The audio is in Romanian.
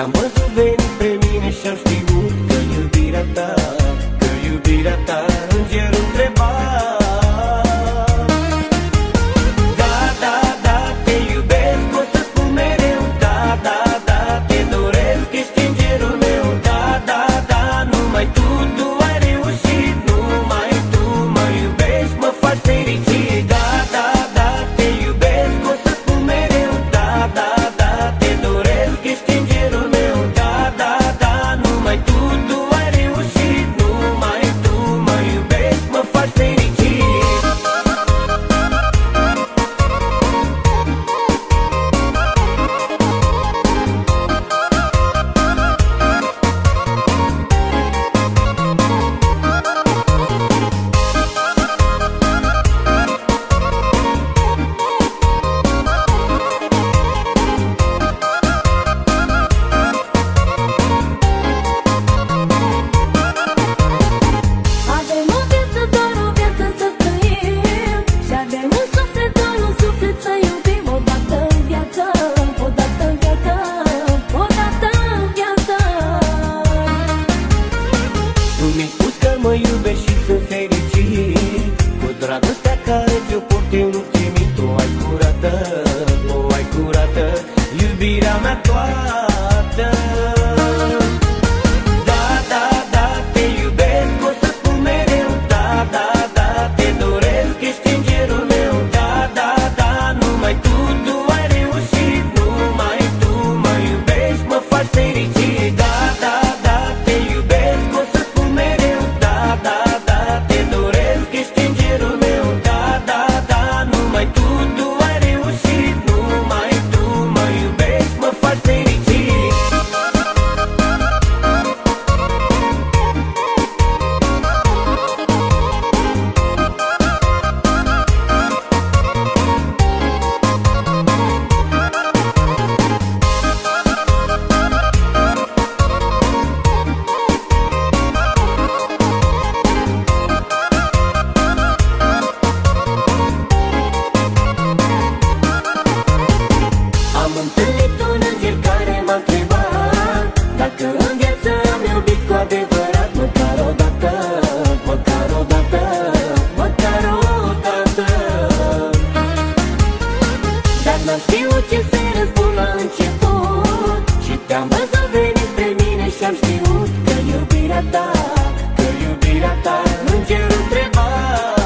Prea mult veni spre mine și-am știut Că iubirea ta, că iubirea ta iubirea mea toată despre mine și am știut Că iubirea ta, că iubirea ta Nu-mi cer întrebare